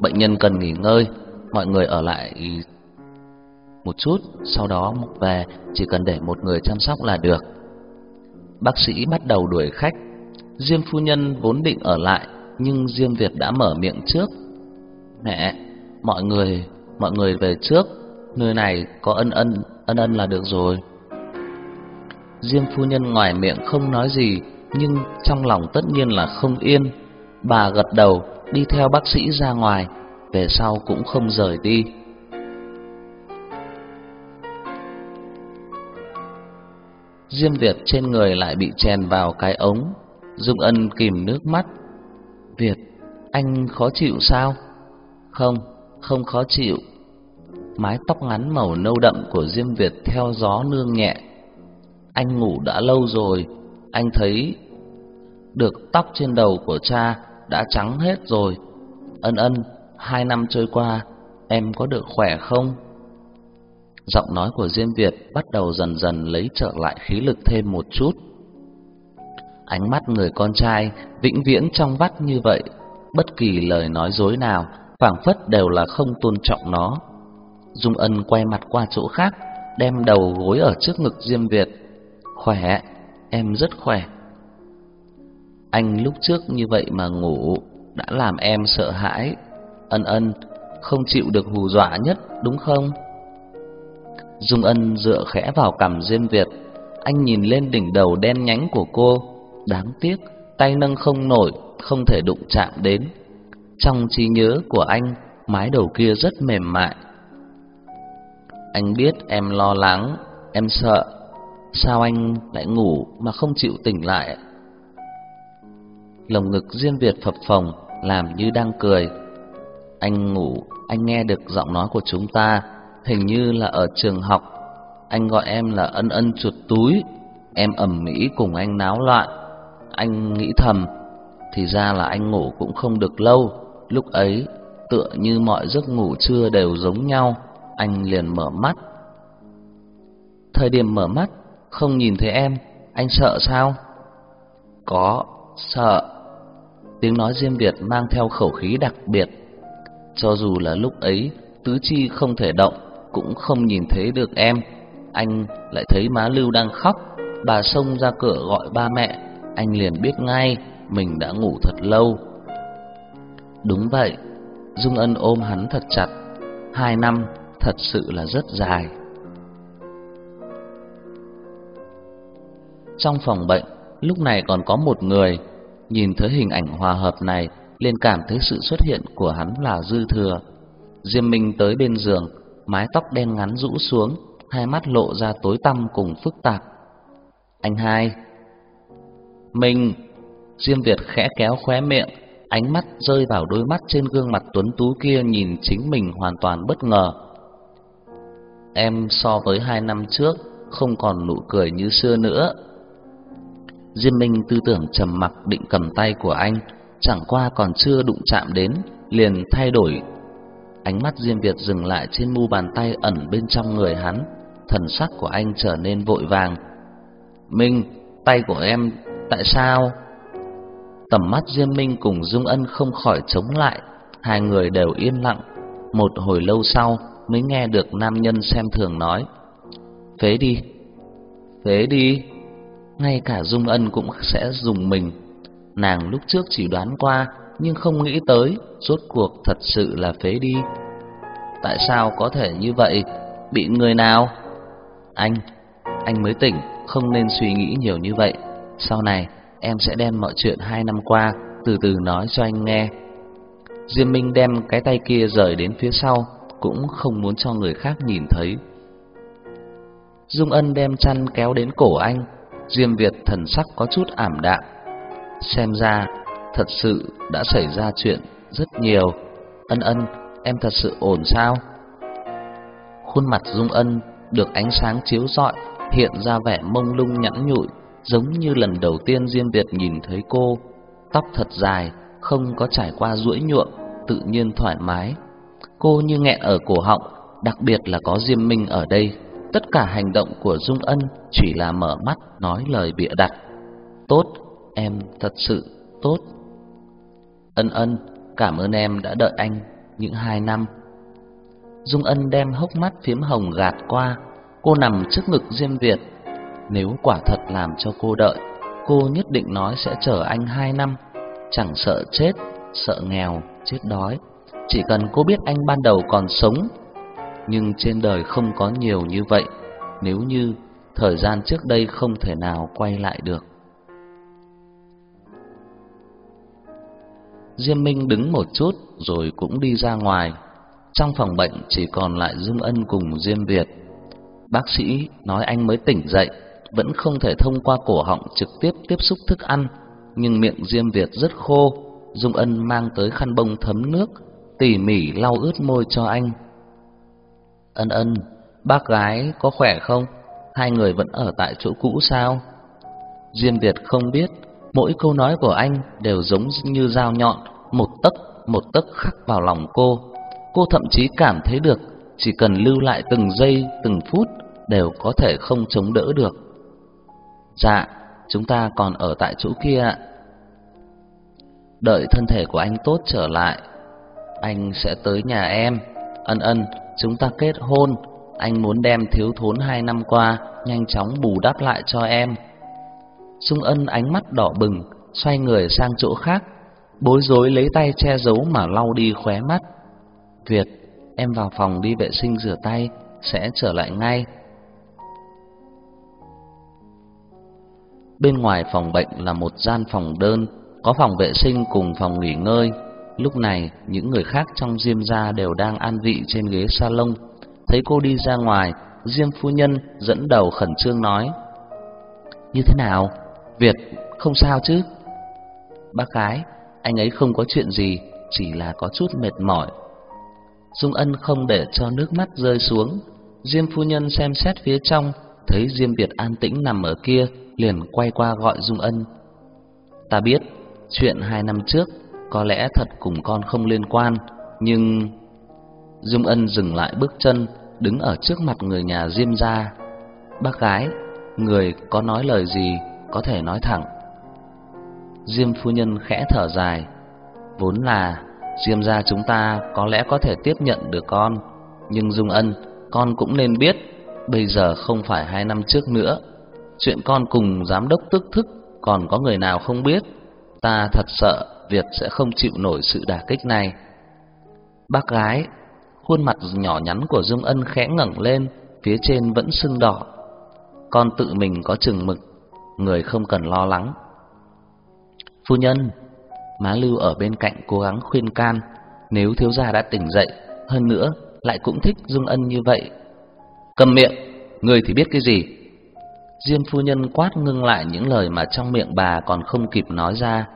Bệnh nhân cần nghỉ ngơi, mọi người ở lại một chút, sau đó về chỉ cần để một người chăm sóc là được. Bác sĩ bắt đầu đuổi khách. Diêm phu nhân vốn định ở lại, nhưng Diêm Việt đã mở miệng trước. "Mẹ, mọi người, mọi người về trước, nơi này có ân ân, ân ân là được rồi." Diêm phu nhân ngoài miệng không nói gì, nhưng trong lòng tất nhiên là không yên. Bà gật đầu, đi theo bác sĩ ra ngoài, về sau cũng không rời đi. Diêm Việt trên người lại bị chèn vào cái ống, Dung Ân kìm nước mắt. "Việt, anh khó chịu sao?" "Không, không khó chịu." Mái tóc ngắn màu nâu đậm của Diêm Việt theo gió nương nhẹ. "Anh ngủ đã lâu rồi, anh thấy được tóc trên đầu của cha đã trắng hết rồi. Ân Ân, hai năm trôi qua, em có được khỏe không?" Giọng nói của Diêm Việt bắt đầu dần dần lấy trở lại khí lực thêm một chút. Ánh mắt người con trai vĩnh viễn trong vắt như vậy, bất kỳ lời nói dối nào phảng phất đều là không tôn trọng nó. Dung Ân quay mặt qua chỗ khác, đem đầu gối ở trước ngực Diêm Việt. "Khỏe, em rất khỏe." Anh lúc trước như vậy mà ngủ đã làm em sợ hãi. Ân Ân không chịu được hù dọa nhất, đúng không? Dung Ân dựa khẽ vào cằm Diêm Việt, anh nhìn lên đỉnh đầu đen nhánh của cô, đáng tiếc tay nâng không nổi, không thể đụng chạm đến. Trong trí nhớ của anh, mái đầu kia rất mềm mại. Anh biết em lo lắng, em sợ, sao anh lại ngủ mà không chịu tỉnh lại? Lồng ngực Diêm Việt phập phồng, làm như đang cười. Anh ngủ, anh nghe được giọng nói của chúng ta hình như là ở trường học. Anh gọi em là ân ân chuột túi, em ầm mỹ cùng anh náo loạn. Anh nghĩ thầm, thì ra là anh ngủ cũng không được lâu, lúc ấy tựa như mọi giấc ngủ trưa đều giống nhau, anh liền mở mắt. Thời điểm mở mắt, không nhìn thấy em, anh sợ sao? Có, sợ. Tiếng nói riêng Việt mang theo khẩu khí đặc biệt. Cho dù là lúc ấy tứ chi không thể động, cũng không nhìn thấy được em. Anh lại thấy má Lưu đang khóc, bà xông ra cửa gọi ba mẹ, anh liền biết ngay mình đã ngủ thật lâu. Đúng vậy, Dung Ân ôm hắn thật chặt. Hai năm thật sự là rất dài. Trong phòng bệnh, lúc này còn có một người, nhìn thấy hình ảnh hòa hợp này, liền cảm thấy sự xuất hiện của hắn là dư thừa. Diêm Minh tới bên giường, mái tóc đen ngắn rũ xuống, hai mắt lộ ra tối tăm cùng phức tạp. Anh hai. Mình. Diêm Việt khẽ kéo khóe miệng, ánh mắt rơi vào đôi mắt trên gương mặt tuấn tú kia nhìn chính mình hoàn toàn bất ngờ. Em so với hai năm trước không còn nụ cười như xưa nữa. Diêm Minh tư tưởng trầm mặc định cầm tay của anh, chẳng qua còn chưa đụng chạm đến, liền thay đổi Ánh mắt Diêm Việt dừng lại trên mu bàn tay ẩn bên trong người hắn, thần sắc của anh trở nên vội vàng. "Minh, tay của em tại sao?" Tầm mắt Diêm Minh cùng Dung Ân không khỏi chống lại, hai người đều yên lặng. Một hồi lâu sau mới nghe được nam nhân xem thường nói: "Phế đi, phế đi." Ngay cả Dung Ân cũng sẽ dùng mình. Nàng lúc trước chỉ đoán qua nhưng không nghĩ tới rốt cuộc thật sự là phế đi. Tại sao có thể như vậy? Bị người nào? Anh, anh mới tỉnh, không nên suy nghĩ nhiều như vậy. Sau này em sẽ đem mọi chuyện hai năm qua từ từ nói cho anh nghe. Diêm Minh đem cái tay kia rời đến phía sau, cũng không muốn cho người khác nhìn thấy. Dung Ân đem chăn kéo đến cổ anh, Diêm Việt thần sắc có chút ảm đạm. Xem ra thật sự đã xảy ra chuyện rất nhiều. Ân ân, em thật sự ổn sao? Khuôn mặt Dung Ân được ánh sáng chiếu rọi, hiện ra vẻ mông lung nhẵn nhụi, giống như lần đầu tiên Diêm Việt nhìn thấy cô. Tóc thật dài, không có trải qua duỗi nhuộm, tự nhiên thoải mái. Cô như nghẹn ở cổ họng, đặc biệt là có Diêm Minh ở đây. Tất cả hành động của Dung Ân chỉ là mở mắt nói lời bịa đặt. Tốt, em thật sự tốt. Ân ân, cảm ơn em đã đợi anh những hai năm. Dung Ân đem hốc mắt phím hồng gạt qua, cô nằm trước ngực Diêm Việt. Nếu quả thật làm cho cô đợi, cô nhất định nói sẽ chờ anh hai năm, chẳng sợ chết, sợ nghèo, chết đói. Chỉ cần cô biết anh ban đầu còn sống. Nhưng trên đời không có nhiều như vậy, nếu như thời gian trước đây không thể nào quay lại được. Diêm Minh đứng một chút rồi cũng đi ra ngoài. Trong phòng bệnh chỉ còn lại Dung Ân cùng Diêm Việt. Bác sĩ nói anh mới tỉnh dậy, vẫn không thể thông qua cổ họng trực tiếp tiếp xúc thức ăn, nhưng miệng Diêm Việt rất khô. Dung Ân mang tới khăn bông thấm nước, tỉ mỉ lau ướt môi cho anh. Ân Ân, bác gái có khỏe không? Hai người vẫn ở tại chỗ cũ sao? Diêm Việt không biết, mỗi câu nói của anh đều giống như dao nhọn, một tấc một tấc khắc vào lòng cô. Cô thậm chí cảm thấy được, chỉ cần lưu lại từng giây, từng phút đều có thể không chống đỡ được. Dạ, chúng ta còn ở tại chỗ kia ạ. Đợi thân thể của anh tốt trở lại, anh sẽ tới nhà em. Ân ân, chúng ta kết hôn, anh muốn đem thiếu thốn hai năm qua nhanh chóng bù đắp lại cho em. Dung Ân ánh mắt đỏ bừng, xoay người sang chỗ khác, bối rối lấy tay che giấu mà lau đi khóe mắt. Việt, em vào phòng đi vệ sinh rửa tay, sẽ trở lại ngay. Bên ngoài phòng bệnh là một gian phòng đơn, có phòng vệ sinh cùng phòng nghỉ ngơi. Lúc này, những người khác trong Diêm gia đều đang an vị trên ghế salon. Thấy cô đi ra ngoài, Diêm phu nhân dẫn đầu khẩn trương nói: "Như thế nào? Việt không sao chứ?" "Bác gái, anh ấy không có chuyện gì, chỉ là có chút mệt mỏi." Dung Ân không để cho nước mắt rơi xuống, Diêm phu nhân xem xét phía trong, thấy Diêm Việt an tĩnh nằm ở kia, liền quay qua gọi Dung Ân. "Ta biết, chuyện hai năm trước có lẽ thật cùng con không liên quan, nhưng Dung Ân dừng lại bước chân, đứng ở trước mặt người nhà Diêm gia. "Bác gái, người có nói lời gì có thể nói thẳng." Diêm phu nhân khẽ thở dài, vốn là Diêm gia chúng ta có lẽ có thể tiếp nhận được con, nhưng Dung Ân, con cũng nên biết, bây giờ không phải hai năm trước nữa. Chuyện con cùng giám đốc tức thức còn có người nào không biết, ta thật sợ Việt sẽ không chịu nổi sự đả kích này. Bác gái, khuôn mặt nhỏ nhắn của Dung Ân khẽ ngẩng lên, phía trên vẫn sưng đỏ. Con tự mình có chừng mực, người không cần lo lắng. Phu nhân, Má Lưu ở bên cạnh cố gắng khuyên can, nếu thiếu gia đã tỉnh dậy, hơn nữa lại cũng thích Dung Ân như vậy. Cầm miệng, người thì biết cái gì? Diêm phu nhân quát ngưng lại những lời mà trong miệng bà còn không kịp nói ra.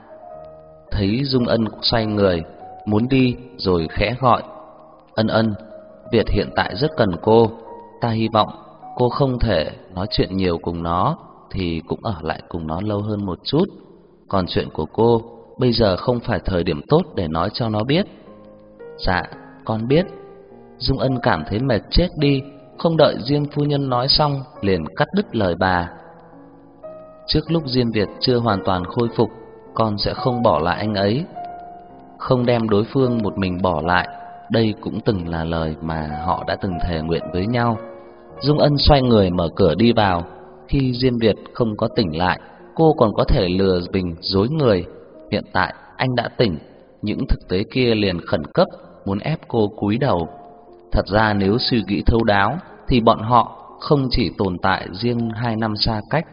Thấy Dung Ân xoay người, muốn đi rồi khẽ gọi. Ân ân, Việt hiện tại rất cần cô, ta hy vọng cô không thể nói chuyện nhiều cùng nó thì cũng ở lại cùng nó lâu hơn một chút. Còn chuyện của cô bây giờ không phải thời điểm tốt để nói cho nó biết. Dạ, con biết. Dung Ân cảm thấy mệt chết đi, không đợi Diêm phu nhân nói xong, liền cắt đứt lời bà. Trước lúc Diêm Việt chưa hoàn toàn khôi phục, con sẽ không bỏ lại anh ấy. Không đem đối phương một mình bỏ lại, đây cũng từng là lời mà họ đã từng thề nguyện với nhau. Dung Ân xoay người mở cửa đi vào, khi Diêm Việt không có tỉnh lại, cô còn có thể lừa bình dối người, Hiện tại anh đã tỉnh, những thực tế kia liền khẩn cấp muốn ép cô cúi đầu. Thật ra nếu suy nghĩ thấu đáo thì bọn họ không chỉ tồn tại riêng hai năm xa cách,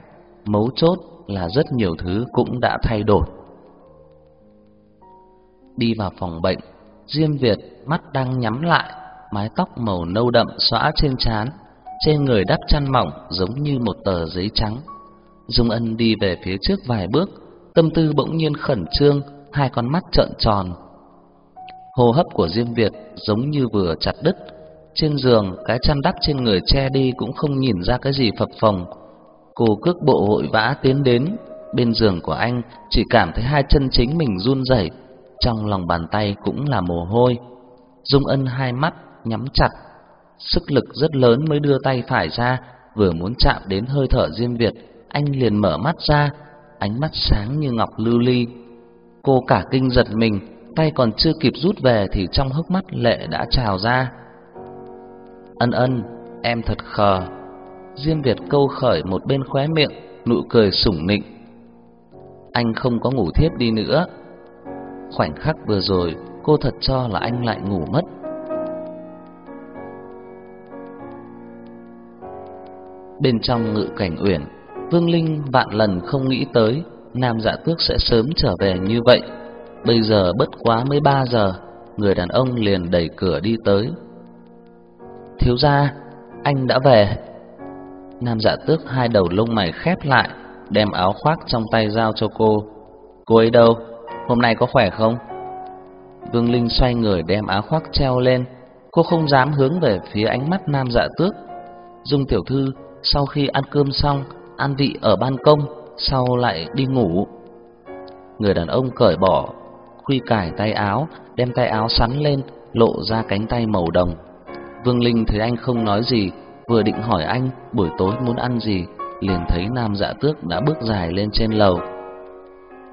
mấu chốt là rất nhiều thứ cũng đã thay đổi. Đi vào phòng bệnh, Diêm Việt mắt đang nhắm lại, mái tóc màu nâu đậm xõa trên trán, trên người đắp chăn mỏng giống như một tờ giấy trắng. Dung Ân đi về phía trước vài bước, tâm tư bỗng nhiên khẩn trương, hai con mắt trợn tròn. Hô hấp của Diêm Việt giống như vừa chặt đứt, trên giường cái chăn đắp trên người che đi cũng không nhìn ra cái gì phập phồng. Cô cước bộ vội vã tiến đến, bên giường của anh chỉ cảm thấy hai chân chính mình run rẩy, trong lòng bàn tay cũng là mồ hôi. Dung Ân hai mắt nhắm chặt, sức lực rất lớn mới đưa tay phải ra, vừa muốn chạm đến hơi thở Diêm Việt, anh liền mở mắt ra, ánh mắt sáng như ngọc lưu ly. Cô cả kinh giật mình, tay còn chưa kịp rút về thì trong hốc mắt lệ đã trào ra. Ân ân, em thật khờ. Diêm Việt câu khởi một bên khóe miệng, nụ cười sủng nịnh. Anh không có ngủ thiếp đi nữa. Khoảnh khắc vừa rồi, cô thật cho là anh lại ngủ mất. Bên trong ngự cảnh uyển, Vương Linh vạn lần không nghĩ tới Nam Dạ Tước sẽ sớm trở về như vậy. Bây giờ bất quá mới 3 giờ, người đàn ông liền đẩy cửa đi tới. "Thiếu gia, anh đã về." Nam Dạ Tước hai đầu lông mày khép lại, đem áo khoác trong tay giao cho cô. "Cô ấy đâu? Hôm nay có khỏe không?" Vương Linh xoay người đem áo khoác treo lên, cô không dám hướng về phía ánh mắt Nam Dạ Tước. Dung tiểu thư sau khi ăn cơm xong, ăn vị ở ban công, sau lại đi ngủ. Người đàn ông cởi bỏ khuy cải tay áo, đem tay áo sắn lên, lộ ra cánh tay màu đồng. Vương Linh thấy anh không nói gì, vừa định hỏi anh buổi tối muốn ăn gì, liền thấy Nam Dạ Tước đã bước dài lên trên lầu.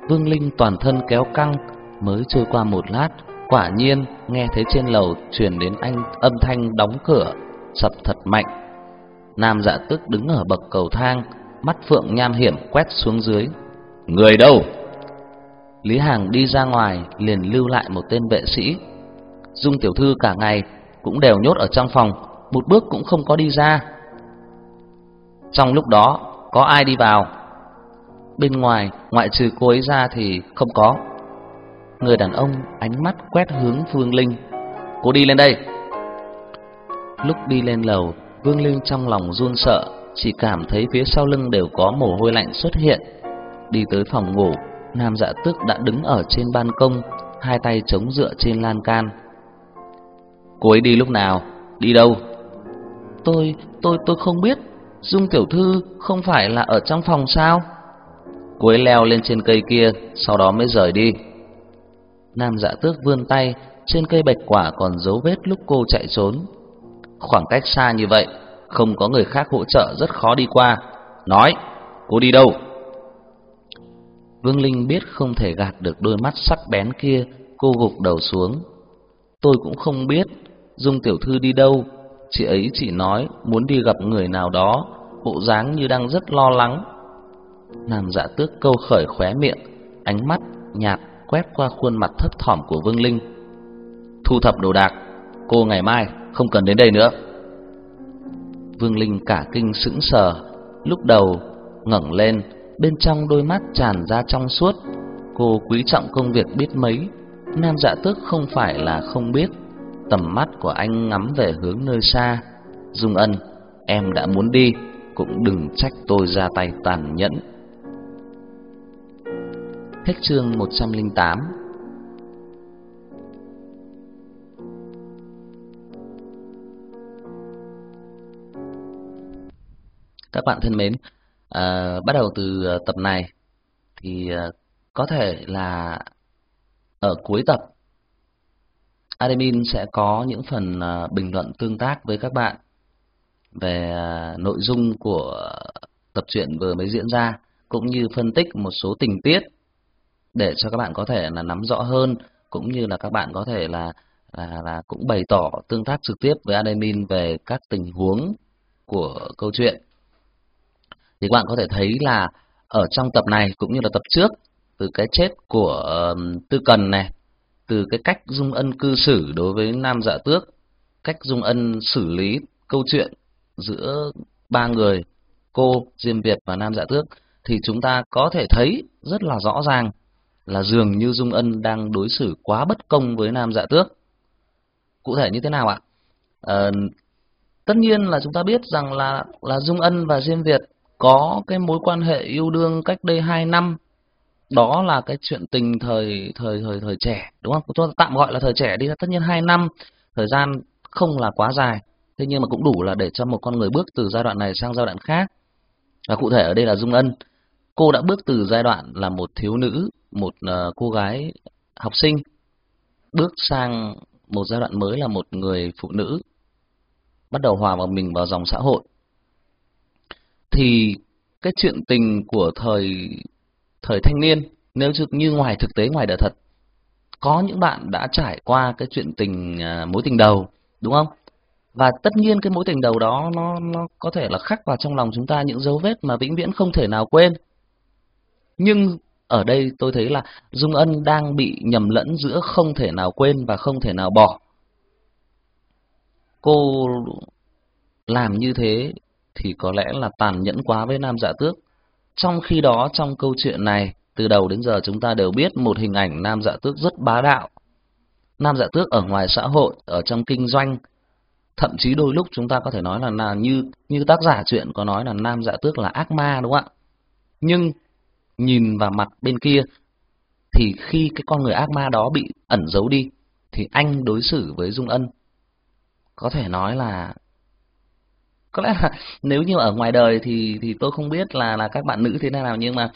Vương Linh toàn thân kéo căng, mới trôi qua một lát, quả nhiên nghe thấy trên lầu truyền đến anh âm thanh đóng cửa, sập thật mạnh. Nam Dạ Tước đứng ở bậc cầu thang, mắt phượng nham hiểm quét xuống dưới. Người đâu? Lý Hàng đi ra ngoài liền lưu lại một tên vệ sĩ. Dung tiểu thư cả ngày cũng đều nhốt ở trong phòng, một bước cũng không có đi ra. Trong lúc đó, có ai đi vào? Bên ngoài, ngoại trừ cô ấy ra thì không có. Người đàn ông ánh mắt quét hướng Phương Linh. Cô đi lên đây. Lúc đi lên lầu, Vương Linh trong lòng run sợ, chỉ cảm thấy phía sau lưng đều có mồ hôi lạnh xuất hiện. Đi tới phòng ngủ, Nam Dạ Tước đã đứng ở trên ban công, hai tay chống dựa trên lan can. Cô ấy đi lúc nào? Đi đâu? Tôi, tôi, tôi không biết. Dung tiểu thư không phải là ở trong phòng sao? Cô ấy leo lên trên cây kia, sau đó mới rời đi. Nam Dạ Tước vươn tay, trên cây bạch quả còn dấu vết lúc cô chạy trốn. Khoảng cách xa như vậy, không có người khác hỗ trợ rất khó đi qua. Nói, cô đi đâu? Vương Linh biết không thể gạt được đôi mắt sắc bén kia, cô gục đầu xuống. Tôi cũng không biết Dung tiểu thư đi đâu, chị ấy chỉ nói muốn đi gặp người nào đó, bộ dáng như đang rất lo lắng. Nam Dạ Tước câu khởi khóe miệng, ánh mắt nhạt quét qua khuôn mặt thấp thỏm của Vương Linh. Thu thập đồ đạc, cô ngày mai không cần đến đây nữa. Vương Linh cả kinh sững sờ, lúc đầu ngẩng lên, bên trong đôi mắt tràn ra trong suốt. Cô quý trọng công việc biết mấy, Nam Dạ Tước không phải là không biết. Tầm mắt của anh ngắm về hướng nơi xa. Dung Ân, em đã muốn đi, cũng đừng trách tôi ra tay tàn nhẫn. Hết chương 108 Các bạn thân mến, à, bắt đầu từ ờ, tập này thì ờ, có thể là ở cuối tập admin sẽ có những phần bình luận tương tác với các bạn về nội dung của tập truyện vừa mới diễn ra cũng như phân tích một số tình tiết để cho các bạn có thể là nắm rõ hơn cũng như là các bạn có thể là là là cũng bày tỏ tương tác trực tiếp với admin về các tình huống của câu chuyện thì các bạn có thể thấy là ở trong tập này cũng như là tập trước từ cái chết của Tư Cần này, từ cái cách Dung Ân cư xử đối với Nam Dạ Tước, cách Dung Ân xử lý câu chuyện giữa ba người, cô, Diêm Việt và Nam Dạ Tước thì chúng ta có thể thấy rất là rõ ràng là dường như Dung Ân đang đối xử quá bất công với Nam Dạ Tước. Cụ thể như thế nào ạ? À, tất nhiên là chúng ta biết rằng là là Dung Ân và Diêm Việt có cái mối quan hệ yêu đương cách đây 2 năm đó là cái chuyện tình thời thời thời thời trẻ đúng không? Chúng ta tạm gọi là thời trẻ đi tất nhiên 2 năm thời gian không là quá dài thế nhưng mà cũng đủ là để cho một con người bước từ giai đoạn này sang giai đoạn khác. Và cụ thể ở đây là dung ân. Cô đã bước từ giai đoạn là một thiếu nữ một uh, cô gái học sinh bước sang một giai đoạn mới là một người phụ nữ bắt đầu hòa vào mình vào dòng xã hội thì cái chuyện tình của thời thời thanh niên, nếu như ngoài thực tế, ngoài đời thật, có những bạn đã trải qua cái chuyện tình à, mối tình đầu, đúng không? Và tất nhiên cái mối tình đầu đó nó nó có thể là khắc vào trong lòng chúng ta những dấu vết mà vĩnh viễn không thể nào quên. Nhưng ở đây tôi thấy là dung ân đang bị nhầm lẫn giữa không thể nào quên và không thể nào bỏ. Cô làm như thế thì có lẽ là tàn nhẫn quá với nam dạ tước. Trong khi đó, trong câu chuyện này, từ đầu đến giờ chúng ta đều biết một hình ảnh nam dạ tước rất bá đạo. Nam dạ tước ở ngoài xã hội, ở trong kinh doanh, thậm chí đôi lúc chúng ta có thể nói là là như như tác giả chuyện có nói là nam dạ tước là ác ma, đúng không ạ? Nhưng nhìn vào mặt bên kia, thì khi cái con người ác ma đó bị ẩn giấu đi, thì anh đối xử với dung ân có thể nói là có lẽ là nếu như ở ngoài đời thì thì tôi không biết là là các bạn nữ thế nào, nhưng mà